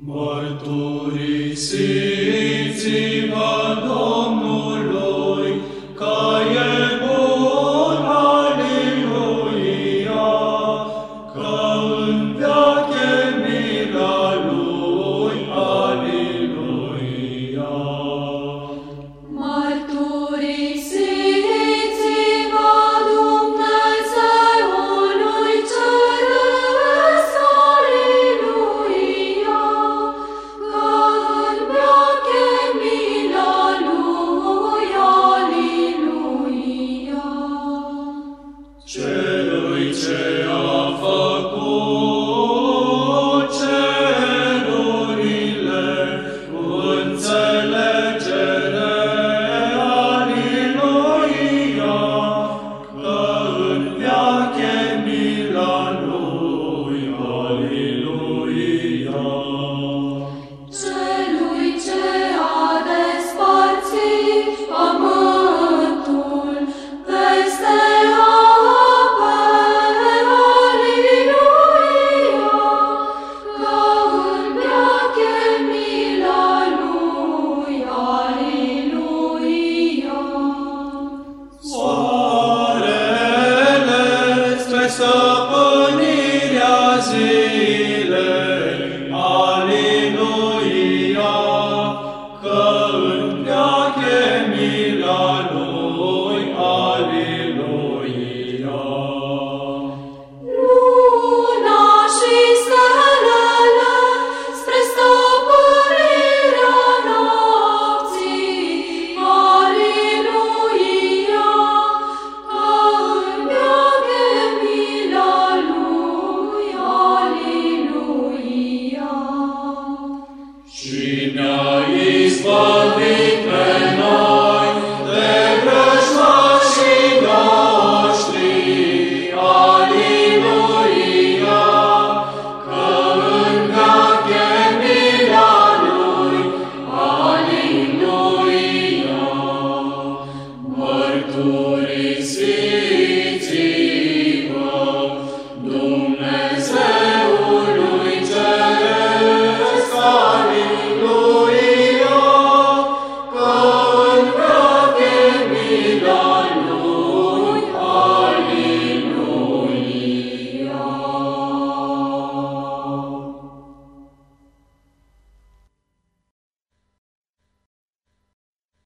morturi so Moja izbawiciela.